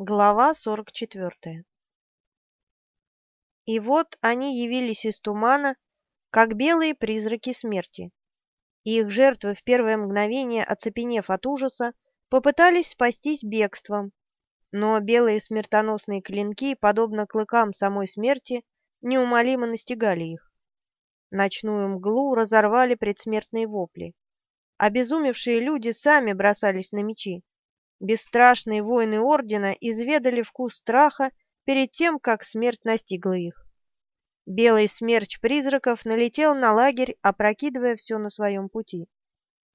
Глава 44 И вот они явились из тумана, как белые призраки смерти. Их жертвы в первое мгновение, оцепенев от ужаса, попытались спастись бегством, но белые смертоносные клинки, подобно клыкам самой смерти, неумолимо настигали их. Ночную мглу разорвали предсмертные вопли. Обезумевшие люди сами бросались на мечи. Бесстрашные воины Ордена изведали вкус страха перед тем, как смерть настигла их. Белый смерч призраков налетел на лагерь, опрокидывая все на своем пути.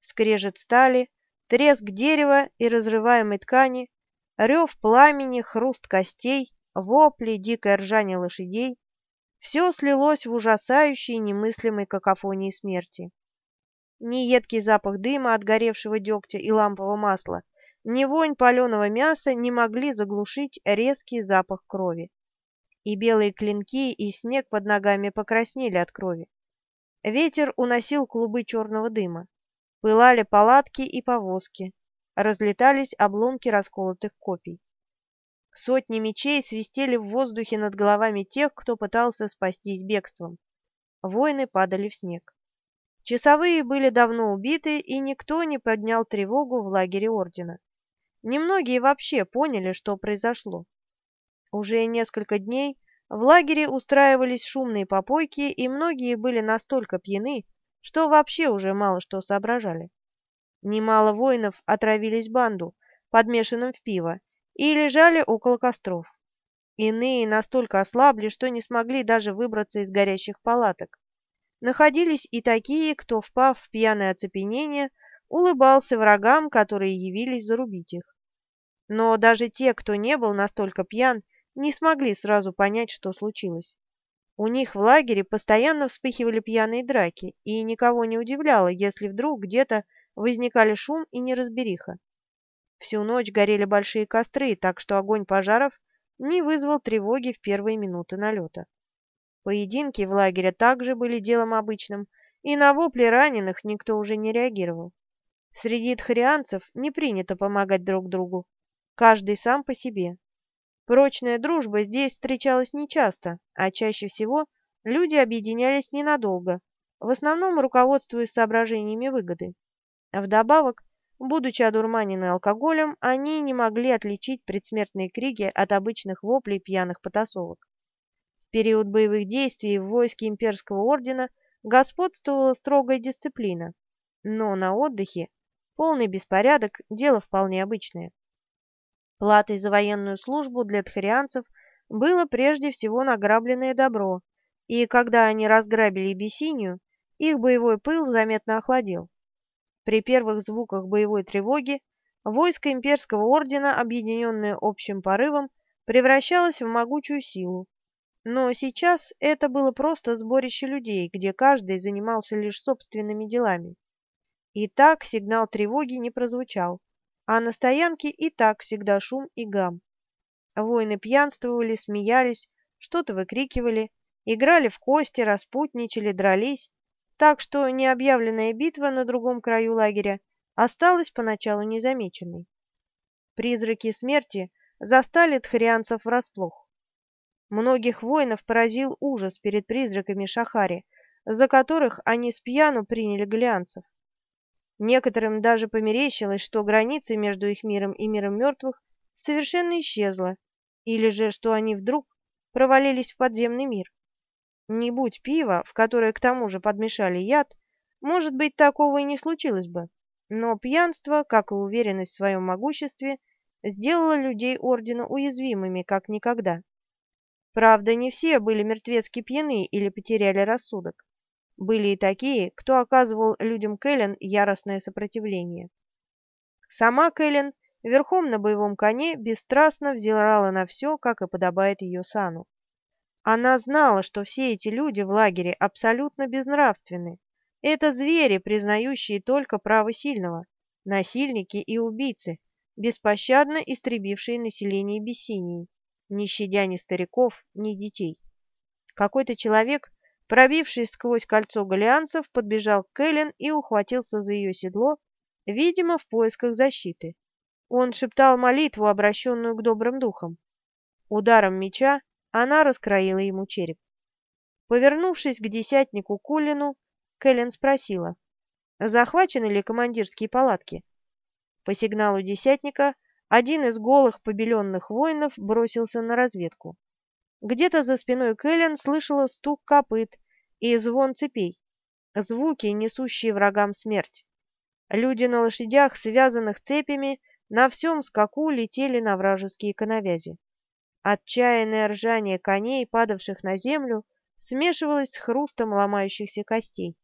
Скрежет стали, треск дерева и разрываемой ткани, рев пламени, хруст костей, вопли, дикое ржание лошадей — все слилось в ужасающей немыслимой какофонии смерти. Ни едкий запах дыма от горевшего дегтя и лампового масла, ни вонь паленого мяса не могли заглушить резкий запах крови. И белые клинки, и снег под ногами покраснели от крови. Ветер уносил клубы черного дыма. Пылали палатки и повозки. Разлетались обломки расколотых копий. Сотни мечей свистели в воздухе над головами тех, кто пытался спастись бегством. Воины падали в снег. Часовые были давно убиты, и никто не поднял тревогу в лагере ордена. Немногие вообще поняли, что произошло. Уже несколько дней в лагере устраивались шумные попойки, и многие были настолько пьяны, что вообще уже мало что соображали. Немало воинов отравились банду, подмешанным в пиво, и лежали около костров. Иные настолько ослабли, что не смогли даже выбраться из горящих палаток. Находились и такие, кто, впав в пьяное оцепенение, улыбался врагам, которые явились зарубить их. Но даже те, кто не был настолько пьян, не смогли сразу понять, что случилось. У них в лагере постоянно вспыхивали пьяные драки, и никого не удивляло, если вдруг где-то возникали шум и неразбериха. Всю ночь горели большие костры, так что огонь пожаров не вызвал тревоги в первые минуты налета. Поединки в лагере также были делом обычным, и на вопли раненых никто уже не реагировал. Среди тхарианцев не принято помогать друг другу, каждый сам по себе. Прочная дружба здесь встречалась нечасто, а чаще всего люди объединялись ненадолго, в основном руководствуясь соображениями выгоды. Вдобавок, будучи одурманены алкоголем, они не могли отличить предсмертные крики от обычных воплей пьяных потасовок. В период боевых действий в войске имперского ордена господствовала строгая дисциплина, но на отдыхе полный беспорядок – дело вполне обычное. Платой за военную службу для тхарианцев было прежде всего награбленное добро, и когда они разграбили Бессинию, их боевой пыл заметно охладел. При первых звуках боевой тревоги войско имперского ордена, объединенное общим порывом, превращалось в могучую силу. Но сейчас это было просто сборище людей, где каждый занимался лишь собственными делами. И так сигнал тревоги не прозвучал а на стоянке и так всегда шум и гам. Воины пьянствовали, смеялись, что-то выкрикивали, играли в кости, распутничали, дрались, так что необъявленная битва на другом краю лагеря осталась поначалу незамеченной. Призраки смерти застали тхарианцев врасплох. Многих воинов поразил ужас перед призраками Шахари, за которых они с пьяну приняли галианцев. Некоторым даже померещилось, что граница между их миром и миром мертвых совершенно исчезла, или же что они вдруг провалились в подземный мир. Не будь пива, в которое к тому же подмешали яд, может быть, такого и не случилось бы. Но пьянство, как и уверенность в своем могуществе, сделало людей Ордена уязвимыми, как никогда. Правда, не все были мертвецки пьяны или потеряли рассудок. Были и такие, кто оказывал людям Кэлен яростное сопротивление. Сама Кэлен верхом на боевом коне бесстрастно взирала на все, как и подобает ее сану. Она знала, что все эти люди в лагере абсолютно безнравственны. Это звери, признающие только право сильного, насильники и убийцы, беспощадно истребившие население Бессинии, не щадя ни стариков, ни детей. Какой-то человек Пробившись сквозь кольцо галианцев, подбежал к Кэлен и ухватился за ее седло, видимо, в поисках защиты. Он шептал молитву, обращенную к добрым духам. Ударом меча она раскроила ему череп. Повернувшись к десятнику Кулину, Кэлен спросила, захвачены ли командирские палатки. По сигналу десятника один из голых побеленных воинов бросился на разведку. Где-то за спиной Кэлен слышала стук копыт и звон цепей, звуки, несущие врагам смерть. Люди на лошадях, связанных цепями, на всем скаку летели на вражеские коновязи. Отчаянное ржание коней, падавших на землю, смешивалось с хрустом ломающихся костей.